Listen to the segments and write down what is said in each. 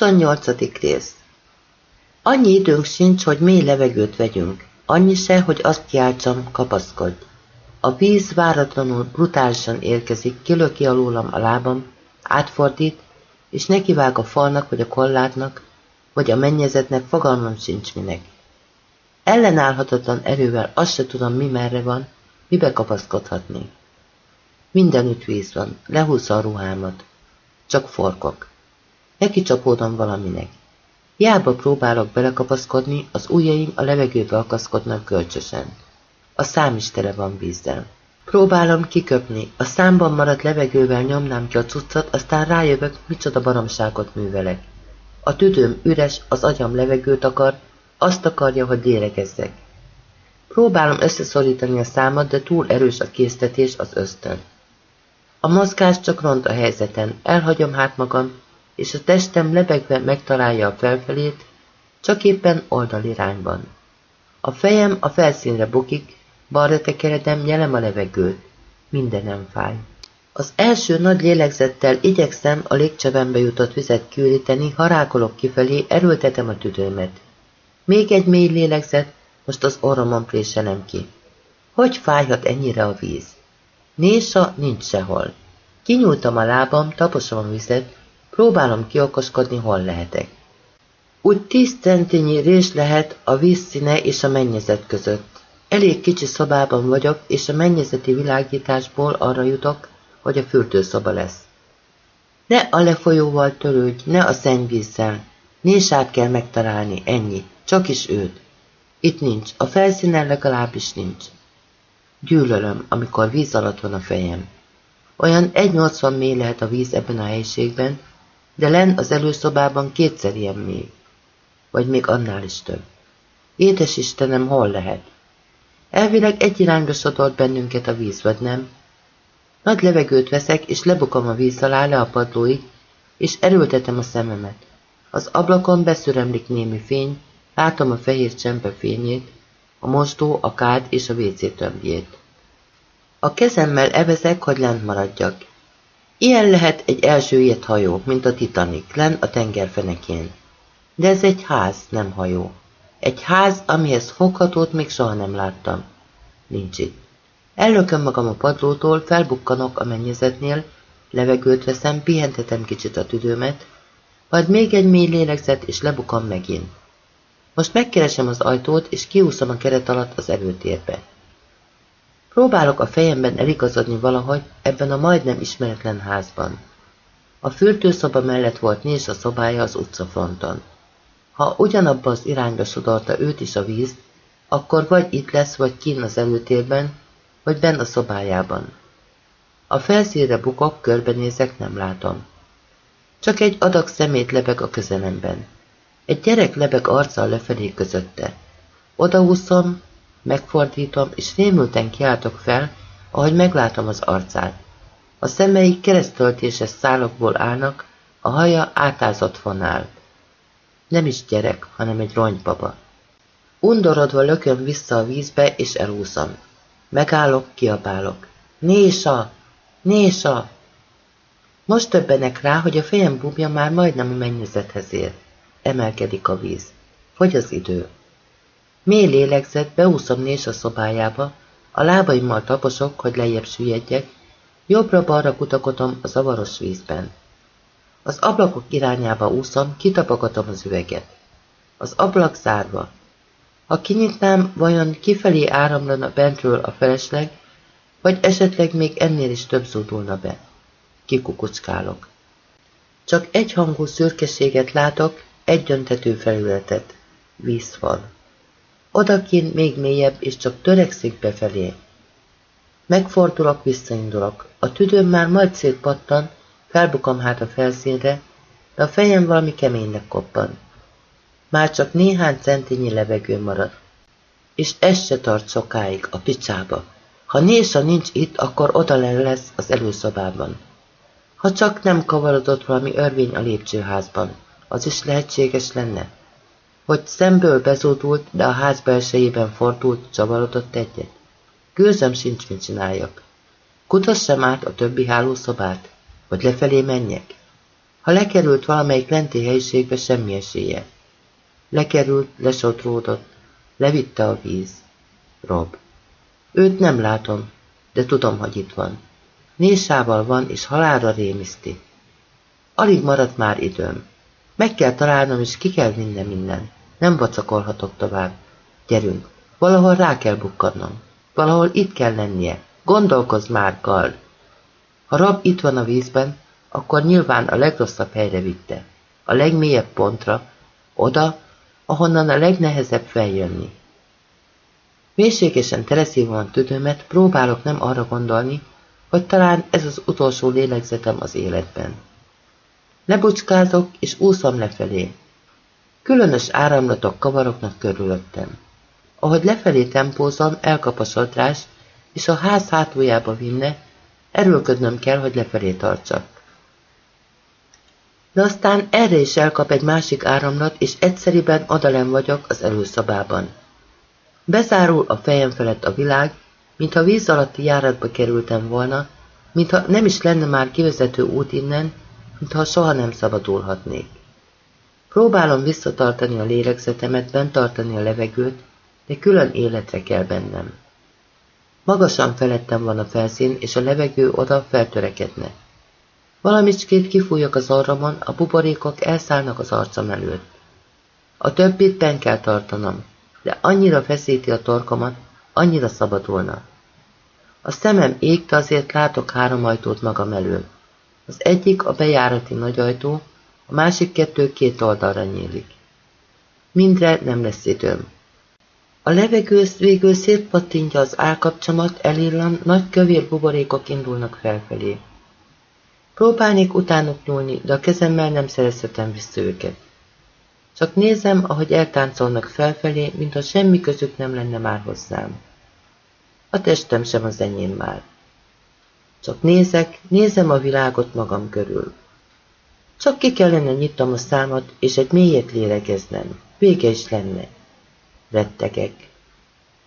28. rész Annyi időnk sincs, hogy mély levegőt vegyünk. Annyi se, hogy azt kiáltsam, kapaszkodj. A víz váratlanul, brutálisan érkezik, kilöki alólam a lábam, átfordít, és nekivág a falnak, vagy a kollátnak, vagy a mennyezetnek, fogalmam sincs minek. Ellenállhatatlan erővel azt se tudom, mi merre van, mibe kapaszkodhatni. Mindenütt víz van, lehúzza a ruhámat. Csak forkok. Neki csapódom valaminek. Hiába próbálok belekapaszkodni, az ujjaim a levegőbe akaszkodnak kölcsösen. A szám is tele van vízzel. Próbálom kiköpni, a számban maradt levegővel nyomnám ki a cuccot, aztán rájövök, micsoda baromságot művelek. A tüdőm üres, az agyam levegőt akar, azt akarja, hogy lélegezzek. Próbálom összeszorítani a számat, de túl erős a késztetés, az ösztön. A mozgás csak ront a helyzeten, elhagyom hát magam, és a testem lebegve megtalálja a felfelét, csak éppen oldalirányban. A fejem a felszínre bukik, balra tekeredem, nyelem a levegőt. Mindenem fáj. Az első nagy lélegzettel igyekszem a légcsövembe jutott vizet kiüríteni, harákolok kifelé, erőltetem a tüdőmet. Még egy mély lélegzet, most az orromon préselem ki. Hogy fájhat ennyire a víz? Nésa nincs sehol. Kinyúltam a lábam, taposom a vizet, próbálom kiokoskodni, hol lehetek. Úgy tíz centinyi rés lehet a vízszíne és a mennyezet között. Elég kicsi szobában vagyok, és a mennyezeti világításból arra jutok, hogy a fürdőszoba lesz. Ne a lefolyóval törődj, ne a szennyvízzel. Nésát kell megtalálni, ennyi, csak is őt. Itt nincs, a felszínen legalábbis nincs. Gyűlölöm, amikor víz alatt van a fejem. Olyan 1,80 mély lehet a víz ebben a helyiségben, de len az előszobában kétszer ilyen mély. Vagy még annál is több. Édes Istenem, hol lehet? Elvileg egy irányba sodort bennünket a víz, vagy nem? Nagy levegőt veszek, és lebukom a víz alá le a padlóig, és erőltetem a szememet. Az ablakon beszüremlik némi fény, látom a fehér csempe fényét, a mosdó, a kád és a WC tömbjét. A kezemmel evezek, hogy lent maradjak. Ilyen lehet egy első ilyet hajó, mint a Titanic, len a tengerfenekén. De ez egy ház, nem hajó. Egy ház, amihez foghatót még soha nem láttam. Nincs itt. Ellököm magam a padlótól, felbukkanok a mennyezetnél, levegőt veszem, pihentetem kicsit a tüdőmet, majd még egy mély lélegzet, és lebukam megint. Most megkeresem az ajtót, és kiúszom a keret alatt az előtérbe. Próbálok a fejemben eligazodni valahogy ebben a majdnem ismeretlen házban. A fürdőszoba mellett volt néz a szobája az utcafronton. Ha ugyanabba az irányba sodorta őt is a víz, akkor vagy itt lesz, vagy kín az előtérben, vagy benn a szobájában. A felszínre bukok, körbenézek, nem látom. Csak egy adag szemét lebeg a közelemben. Egy gyerek lebeg arccal lefelé közötte. Odaúszom, megfordítom, és rémülten kiáltok fel, ahogy meglátom az arcát. A szemei keresztöltéses szálokból állnak, a haja átázott fonál. Nem is gyerek, hanem egy ronybaba. Undorodva lököm vissza a vízbe, és elúszom. Megállok, kiabálok. Nésa! Nésa! Most többenek rá, hogy a fejem búbja már majdnem a mennyezethez ér. Emelkedik a víz. Fogy az idő. Mély lélegzet, beúszom Nésa szobájába, a lábaimmal taposok, hogy lejjebb süllyedjek, jobbra-balra kutakodom a zavaros vízben. Az ablakok irányába úszom, kitapogatom az üveget. Az ablak zárva. Ha kinyitnám, vajon kifelé áramlana bentről a felesleg, vagy esetleg még ennél is több zúdulna be. Kikukucskálok. Csak egyhangú szürkeséget látok, egy döntető felületet. Vízfal. Odakint még mélyebb, és csak törekszik befelé. Megfordulok, visszaindulok. A tüdőm már majd szétpattan, felbukom hát a felszínre, de a fejem valami keménynek koppan. Már csak néhány centinyi levegő marad. És ez se tart sokáig, a picsába. Ha Nésza nincs itt, akkor oda lesz az előszobában. Ha csak nem kavarodott valami örvény a lépcsőházban, az is lehetséges lenne. Hogy szemből bezódult, de a ház belsejében fordult, csavarodott egyet. Gőzem sincs, mit csináljak. Kutassam át a többi hálószobát, vagy lefelé menjek. Ha lekerült valamelyik lenti helyiségbe, semmi esélye. Lekerült, lesodródott, levitte a víz. Rob. Őt nem látom, de tudom, hogy itt van. Nésával van, és halálra rémiszti. Alig maradt már időm. Meg kell találnom, és ki kell vinnem minden. Nem vacakolhatok tovább. Gyerünk, valahol rá kell bukkadnom. Valahol itt kell lennie. Gondolkozz már, Gard! Ha Rab itt van a vízben, akkor nyilván a legrosszabb helyre vitte. A legmélyebb pontra, oda, ahonnan a legnehezebb feljönni. Mélységesen tereszívom tüdőmet, próbálok nem arra gondolni, hogy talán ez az utolsó lélegzetem az életben. Lebucskázok, és úszom lefelé. Különös áramlatok kavaroknak körülöttem. Ahogy lefelé tempózom, elkap a sodrás, és a ház hátuljába vinne, erőlködnöm kell, hogy lefelé tartsak. De aztán erre is elkap egy másik áramlat, és egyszeriben odalem vagyok az előszobában. Bezárul a fejem felett a világ, mintha víz alatti járatba kerültem volna, mintha nem is lenne már kivezető út innen, mintha soha nem szabadulhatnék. Próbálom visszatartani a lélegzetemet, bent tartani a levegőt, de külön életre kell bennem. Magasan felettem van a felszín, és a levegő oda feltörekedne. Valamicskét kifújok az orromon, a buborékok elszállnak az arcom előtt. A többit ben kell tartanom, de annyira feszíti a torkomat, annyira szabadulna. A szemem égte, azért látok három ajtót magam elől. Az egyik a bejárati nagyajtó, a másik kettő két oldalra nyílik. Mindre nem lesz időm. A levegő végül szétpattintja az állkapcsomat, elillan, nagy kövér buborékok indulnak felfelé. Próbálnék utánuk nyúlni, de a kezemmel nem szerezhetem vissza őket. Csak nézem, ahogy eltáncolnak felfelé, mintha semmi közük nem lenne már hozzám. A testem sem az enyém már. Csak nézek, nézem a világot magam körül. Csak ki kellene nyitnom a számat, és egy mélyet lélegeznem. Vége is lenne. Rettegek.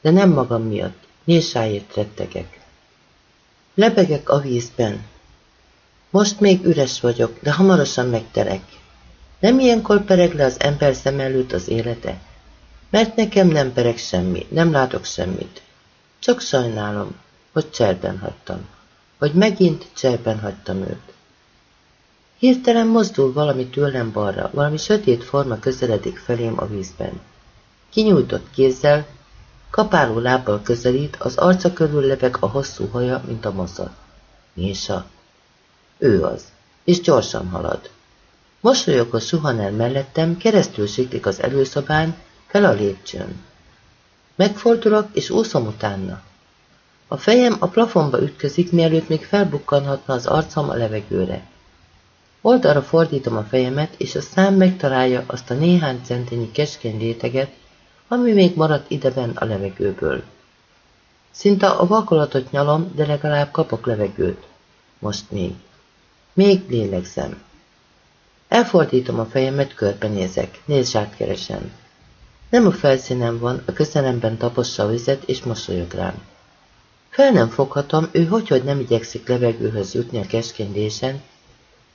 De nem magam miatt, Nésáért rettegek. Lebegek a vízben. Most még üres vagyok, de hamarosan megterek. Nem ilyenkor pereg le az ember szem előtt az élete? Mert nekem nem pereg semmi, nem látok semmit. Csak sajnálom, hogy cserben hagytam. Hogy megint cserben hagytam őt. Hirtelen mozdul valami tőlem balra, valami sötét forma közeledik felém a vízben. Kinyújtott kézzel, kapáló lábbal közelít, az arca körül lebeg a hosszú haja, mint a moza. Mésa. Ő az, és gyorsan halad. Mosolyogos suhan el mellettem, keresztül siklik az előszobán, fel a lépcsőn. Megfordulok, és úszom utána. A fejem a plafonba ütközik, mielőtt még felbukkanhatna az arcom a levegőre. Oldalra fordítom a fejemet, és a szám megtalálja azt a néhány centinyi keskeny réteget, ami még maradt ideben a levegőből. Szinte a vakolatot nyalom, de legalább kapok levegőt. Most még. Még lélegzem. Elfordítom a fejemet, körbenézek, nézsát keresem. Nem a felszínen van, a közelemben tapossa a vizet, és mosolyog rám. Fel nem foghatom, ő hogy nem igyekszik levegőhöz jutni a keskeny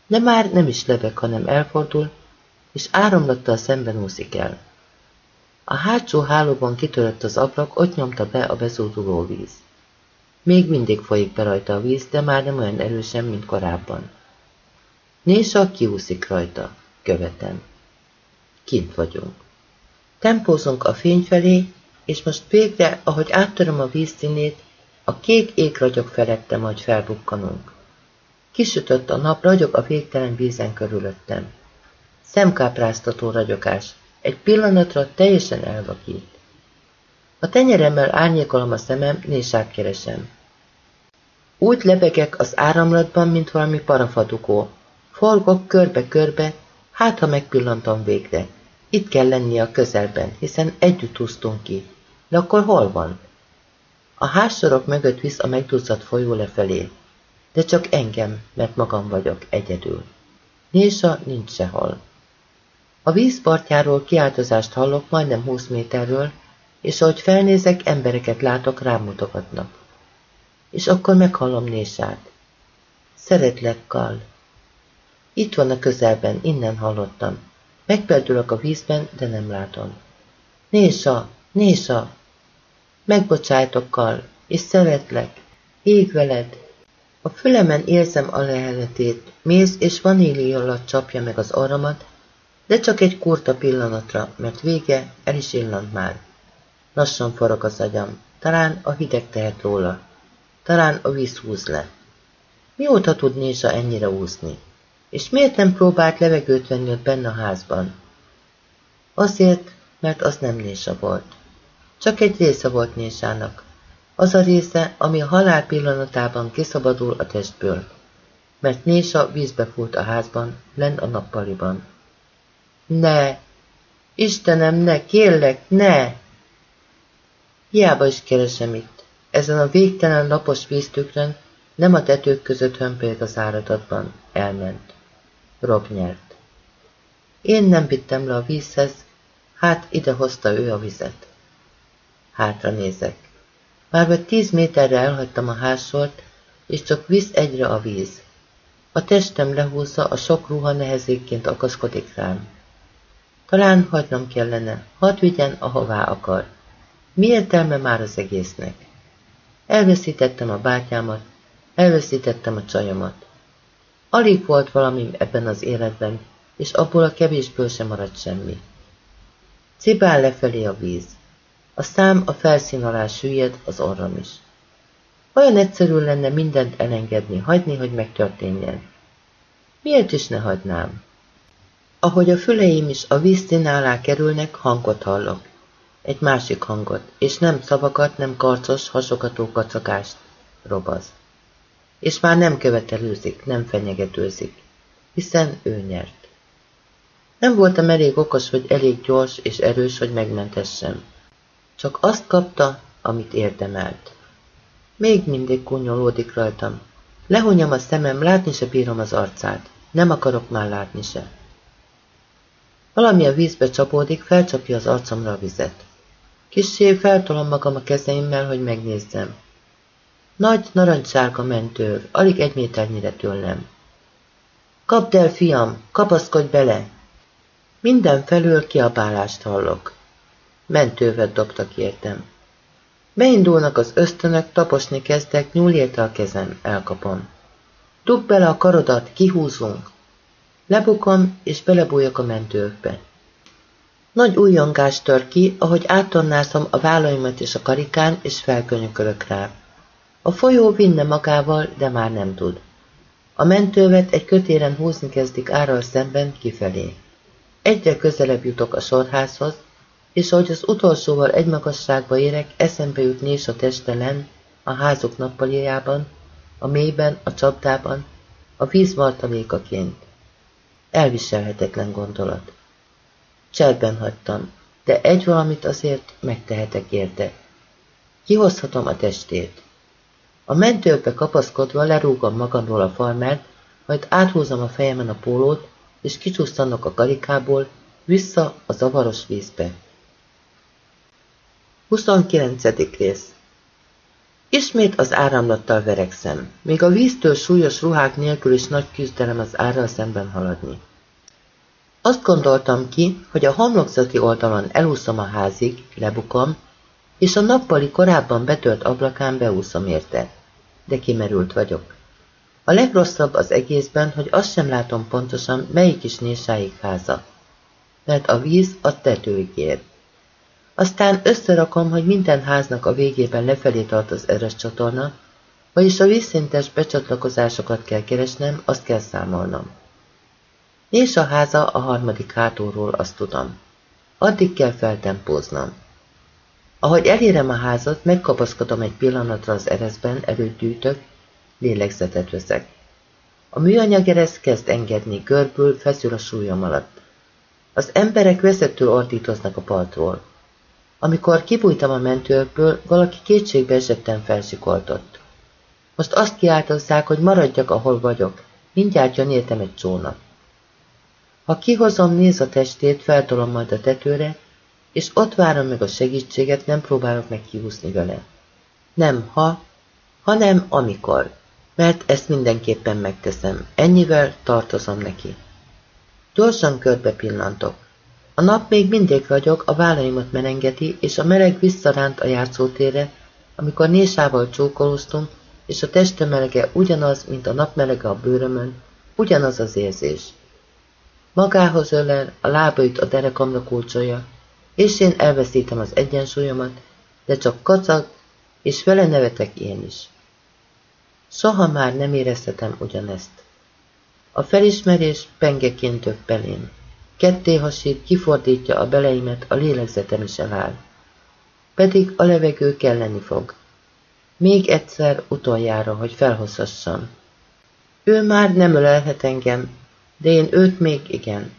de már nem is lebeg, hanem elfordul, és áramlattal szemben úszik el. A hátsó hálóban kitörött az ablak, ott nyomta be a bezúduló víz. Még mindig folyik be rajta a víz, de már nem olyan erősen, mint korábban. Nésa kiúszik rajta. Követem. Kint vagyunk. Tempózunk a fény felé, és most végre, ahogy áttöröm a vízszínét, a kék ég ragyog felettem, hogy felbukkanunk. Kisütött a nap, ragyog a végtelen vízen körülöttem. Szemkápráztató ragyogás. Egy pillanatra teljesen elvakít. A tenyeremmel árnyékolom a szemem, nésát keresem. Úgy lebegek az áramlatban, mint valami parafadukó. Forgok körbe-körbe, hát ha megpillantom végre. Itt kell lennie a közelben, hiszen együtt úsztunk ki. De akkor hol van? A házsorok mögött visz a megduzzadt folyó lefelé. De csak engem, mert magam vagyok egyedül. Nésa nincs sehol. A vízpartjáról kiáltozást hallok majdnem 20 méterről, és ahogy felnézek, embereket látok, rám mutogatnak. És akkor meghallom Nésát. Szeretlek, Kal. Itt van a közelben, innen hallottam. Megperdülök a vízben, de nem látom. Nésa, Nésa! Megbocsájtokkal, és szeretlek. Ég veled. A fülemen érzem a leheletét, méz és vanília alatt csapja meg az orromat, de csak egy kurta pillanatra, mert vége, el is illant már. Lassan forog az agyam, talán a hideg tehet róla, talán a víz húz le. Mióta tud Nésa ennyire úszni? És miért nem próbált levegőt venni ott benne a házban? Azért, mert az nem Nésa volt. Csak egy része volt Nésának. Az a része, ami a halál pillanatában kiszabadul a testből. Mert Nésa vízbe fúlt a házban, lenn a nappaliban. Ne! Istenem, ne! Kérlek, ne! Hiába is keresem itt. Ezen a végtelen lapos víztükrön nem a tetők között hömpélt az áradatban. Elment. Rob nyert. Én nem vittem le a vízhez, hát ide hozta ő a vizet. Hátra nézek. Már vagy tíz méterre elhagytam a házsort, és csak visz egyre a víz. A testem lehúzza, a sok ruha nehezékként akaszkodik rám. Talán hagynom kellene, hadd vigyen, ahová akar. Mi értelme már az egésznek? Elveszítettem a bátyámat, elveszítettem a csajomat. Alig volt valami ebben az életben, és abból a kevésből sem maradt semmi. Cibál lefelé a víz. A szám a felszín alá süllyed, az orrom is. Olyan egyszerű lenne mindent elengedni, hagyni, hogy megtörténjen. Miért is ne hagynám? Ahogy a füleim is a vízszín alá kerülnek, hangot hallok. Egy másik hangot, és nem szavakat, nem karcos, hasogató kacakást. Robaz. És már nem követelőzik, nem fenyegetőzik, hiszen ő nyert. Nem voltam elég okos, vagy elég gyors és erős, hogy megmentessem. Csak azt kapta, amit érdemelt. Még mindig kunyolódik rajtam. Lehonyom a szemem, látni se bírom az arcát. Nem akarok már látni se. Valami a vízbe csapódik, felcsapja az arcomra a vizet. Kissé feltolom magam a kezeimmel, hogy megnézzem. Nagy, narancssárga mentő, alig egy méternyire tőlem. Kapd el, fiam, kapaszkodj bele! Minden felül kiabálást hallok. Mentővet dobtak értem. Beindulnak az ösztönök, taposni kezdek, nyúl érte a kezem, elkapom. Dugd bele a karodat, kihúzunk. Lebukom, és belebújok a mentőkbe. Nagy újongás tör ki, ahogy áttornázom a vállaimat és a karikán, és felkönyökölök rá. A folyó vinne magával, de már nem tud. A mentővet egy kötéren húzni kezdik árral szemben kifelé. Egyre közelebb jutok a sorházhoz, és ahogy az utolsóval egy magasságba érek, eszembe jut Nés a testelen, a házok nappalijában, a mélyben, a csapdában, a víz martalékaként. Elviselhetetlen gondolat. Cserben hagytam, de egy valamit azért megtehetek érte. Kihozhatom a testét. A mentőbe kapaszkodva lerúgom magamról a farmert, majd áthúzom a fejemen a pólót, és kicsúsztanok a karikából, vissza a zavaros vízbe. 29. rész Ismét az áramlattal verekszem, még a víztől súlyos ruhák nélkül is nagy küzdelem az árral szemben haladni. Azt gondoltam ki, hogy a homlokzati oldalon elúszom a házig, lebukom, és a nappali korábban betölt ablakán beúszom érte. De kimerült vagyok. A legrosszabb az egészben, hogy azt sem látom pontosan, melyik is nésáig háza. Mert a víz a tetőig ér. Aztán összerakom, hogy minden háznak a végében lefelé tart az eres csatorna, vagyis a vízszintes becsatlakozásokat kell keresnem, azt kell számolnom. És a háza a harmadik hátulról, azt tudom. Addig kell feltempóznom. Ahogy elérem a házat, megkapaszkodom egy pillanatra az ereszben, előtt gyűjtök, lélegzetet veszek. A műanyag eresz kezd engedni, görbül, feszül a súlyom alatt. Az emberek veszettől ordítoznak a partról. Amikor kibújtam a mentőrből, valaki kétségbe esetten felsikoltott. Most azt kiáltozzák, hogy maradjak, ahol vagyok. Mindjárt jön értem egy csónak. Ha kihozom, néz a testét, feltolom majd a tetőre, és ott várom meg a segítséget, nem próbálok meg kihúzni vele. Nem ha, hanem amikor. mert ezt mindenképpen megteszem. Ennyivel tartozom neki. Gyorsan körbe pillantok. A nap még mindig ragyog, a vállaimat merengeti, és a meleg visszaránt a játszótérre, amikor Nésával csókolóztunk, és a testem melege ugyanaz, mint a napmelege a bőrömön, ugyanaz az érzés. Magához ölel, a lábait a derekamra kulcsolja, és én elveszítem az egyensúlyomat, de csak kacag, és vele nevetek én is. Soha már nem érezhetem ugyanezt. A felismerés pengeként tök belém. Ketté hasít, kifordítja a beleimet, a lélegzetem is eláll. Pedig a levegő kelleni fog. Még egyszer, utoljára, hogy felhozhassam. Ő már nem ölelhet engem, de én őt még igen.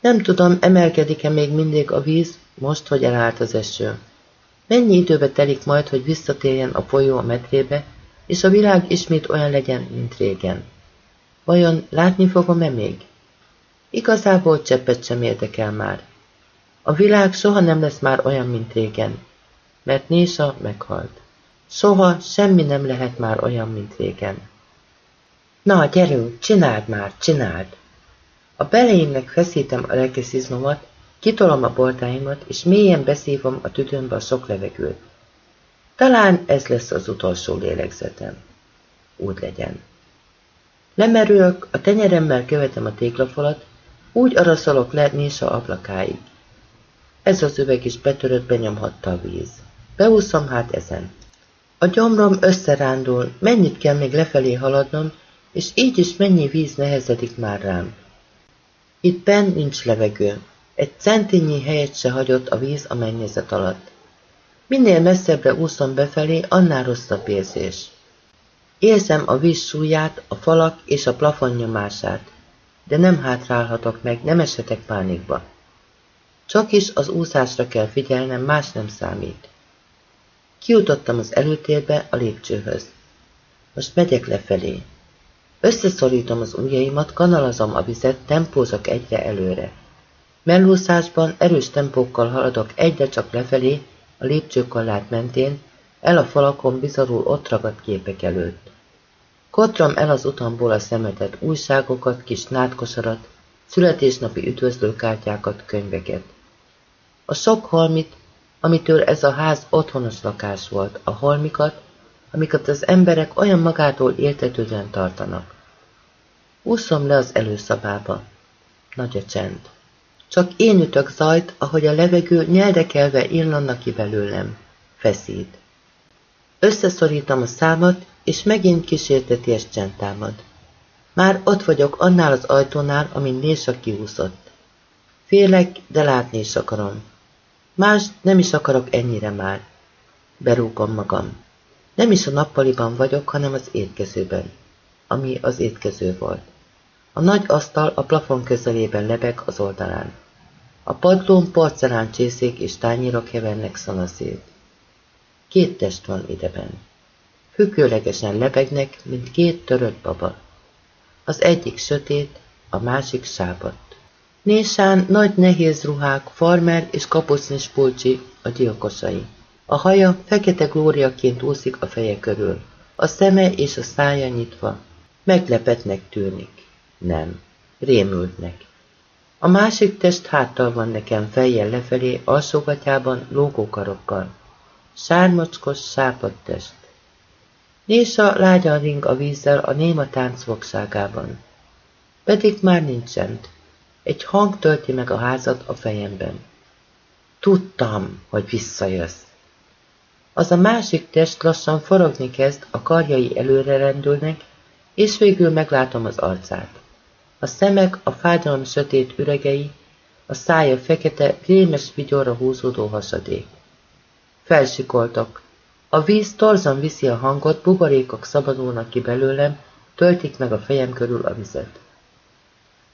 Nem tudom, emelkedik-e még mindig a víz, most, hogy elállt az eső. Mennyi időbe telik majd, hogy visszatérjen a folyó a medrébe, és a világ ismét olyan legyen, mint régen. Vajon látni fogom-e még? Igazából cseppet sem érdekel már. A világ soha nem lesz már olyan, mint régen, mert Nésa meghalt. Soha semmi nem lehet már olyan, mint régen. Na, gyerünk, csináld már, csináld! A beleimnek feszítem a rekeszizmomat, kitolom a bordáimat, és mélyen beszívom a tüdőmbe a sok levegőt. Talán ez lesz az utolsó lélegzetem. Úgy legyen. Lemerülök, a tenyeremmel követem a téglafalat, úgy araszolok le Nésa ablakáig. Ez az üveg is betörött, benyomhatta a víz. Beúszom hát ezen. A gyomrom összerándul, mennyit kell még lefelé haladnom, és így is mennyi víz nehezedik már rám. Itt benn nincs levegő. Egy centinyi helyet se hagyott a víz a mennyezet alatt. Minél messzebbre úszom befelé, annál rosszabb érzés. Érzem a víz súlyát, a falak és a plafon nyomását, de nem hátrálhatok meg, nem esetek pánikba. Csak is az úszásra kell figyelnem, más nem számít. Kiutottam az előtérbe, a lépcsőhöz. Most megyek lefelé. Összeszorítom az ujjaimat, kanalazom a vizet, tempózok egyre előre. Mellúszásban erős tempókkal haladok egyre csak lefelé, a lépcsőkallát mentén, el a falakon bizarul ott ragadt képek előtt. Kotram el az utamból a szemetet, újságokat, kis nátkosarat, születésnapi üdvözlőkártyákat, könyveket. A sok holmit, amitől ez a ház otthonos lakás volt, a holmikat, amiket az emberek olyan magától értetődően tartanak. Úszom le az előszabába. Nagy a csend. Csak én ütök zajt, ahogy a levegő nyeldekelve illanna ki belőlem. Feszít. Összeszorítom a számat, és megint kísérteties csend. Már ott vagyok annál az ajtónál, amin Nésa kiúszott. Félek, de látni is akarom. Más nem is akarok ennyire már. Berúgom magam. Nem is a nappaliban vagyok, hanem az étkezőben, ami az étkező volt. A nagy asztal a plafon közelében lebeg az oldalán. A padlón porcelán csészék és tányérok hevernek szanaszét. Két test van ideben. Függőlegesen lebegnek, mint két törött baba. Az egyik sötét, a másik sápadt. Nésán nagy nehéz ruhák, farmer és kapucnis pulcsi a gyilkosai. A haja fekete glóriaként úszik a feje körül. A szeme és a szája nyitva. Meglepetnek tűnik. Nem. Rémültnek. A másik test háttal van nekem fejjel lefelé, alsógatjában lógókarokkal. Sármocskos, sápadt test. Nésa lágyan ring a vízzel a néma tánc fogságában. Pedig már nincsent. Egy hang tölti meg a házat a fejemben. Tudtam, hogy visszajössz. Az a másik test lassan forogni kezd, a karjai előre rendülnek, és végül meglátom az arcát. A szemek, a fájdalom sötét üregei, a szája fekete, rémes vigyorra húzódó hasadék. Felsikoltok. A víz torzan viszi a hangot, buborékok szabadulnak ki belőlem, töltik meg a fejem körül a vizet.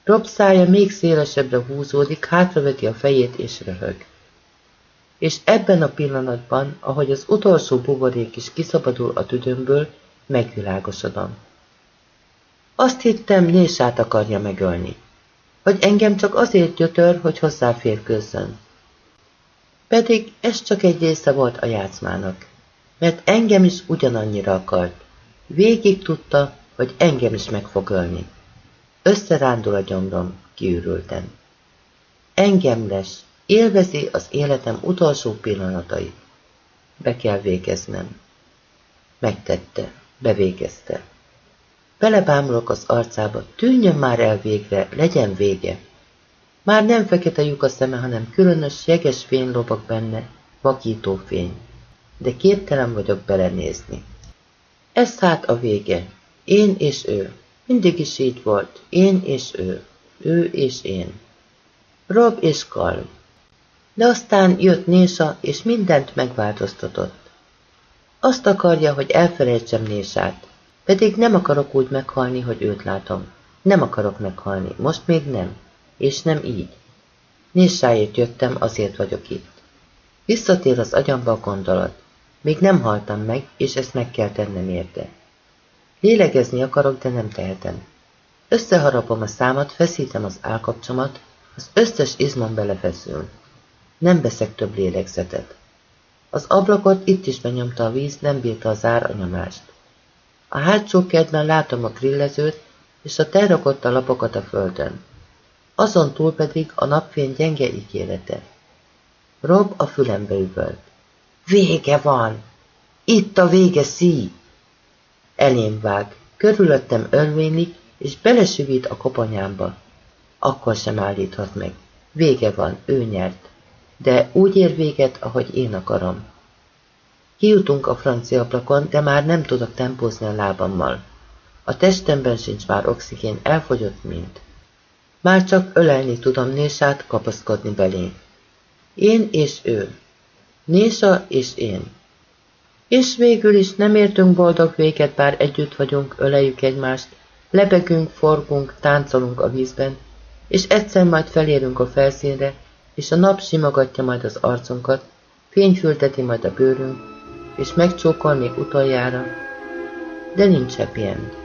Rob szája még szélesebbre húzódik, hátraveti a fejét és röhög. És ebben a pillanatban, ahogy az utolsó buborék is kiszabadul a tüdőmből, megvilágosodom. Azt hittem, Nésát akarja megölni. Hogy engem csak azért gyötör, hogy hozzáférkőzzön. Pedig ez csak egy része volt a játszmának, mert engem is ugyanannyira akart. Végig tudta, hogy engem is meg fog ölni. Összerándul a gyomrom, kiürülten. Engem lesz, élvezi az életem utolsó pillanatai. Be kell végeznem. Megtette, bevégezte. Belebámulok az arcába, tűnjön már el végre, legyen vége. Már nem fekete lyuk a szeme, hanem különös, jeges fény lobog benne, vakító fény. De képtelen vagyok belenézni. Ez hát a vége. Én és ő. Mindig is így volt. Én és ő. Ő és én. Rob és Karl. De aztán jött Nésa, és mindent megváltoztatott. Azt akarja, hogy elfelejtsem Nésát, pedig nem akarok úgy meghalni, hogy őt látom. Nem akarok meghalni, most még nem, és nem így. Nésáért jöttem, azért vagyok itt. Visszatér az agyamba a gondolat. Még nem haltam meg, és ezt meg kell tennem érte. Lélegezni akarok, de nem tehetem. Összeharapom a számat, feszítem az állkapcsomat, az összes izmom belefeszül. Nem veszek több lélegzetet. Az ablakot itt is benyomta a víz, nem bírta az ár a nyomást. A hátsó kertben látom a grillezőt, és a terrakott a lapokat a földön. Azon túl pedig a napfény gyenge ígérete. Rob a fülembe üvölt. Vége van! Itt a vége, szí! Elém vág, körülöttem ölvénylik, és belesüvít a koponyámba. Akkor sem állíthat meg. Vége van, ő nyert. De úgy ér véget, ahogy én akarom. Kijutunk a francia ablakon, de már nem tudok tempózni a lábammal. A testemben sincs már oxigén, elfogyott mind. Már csak ölelni tudom Nésát, kapaszkodni belé. Én és ő. Nésa és én. És végül is nem értünk boldog véget, bár együtt vagyunk, öleljük egymást, lebegünk, forgunk, táncolunk a vízben, és egyszer majd felérünk a felszínre, és a nap simogatja majd az arcunkat, fényfülteti majd a bőrünk, és megcsókol még utoljára, de nincs happy end.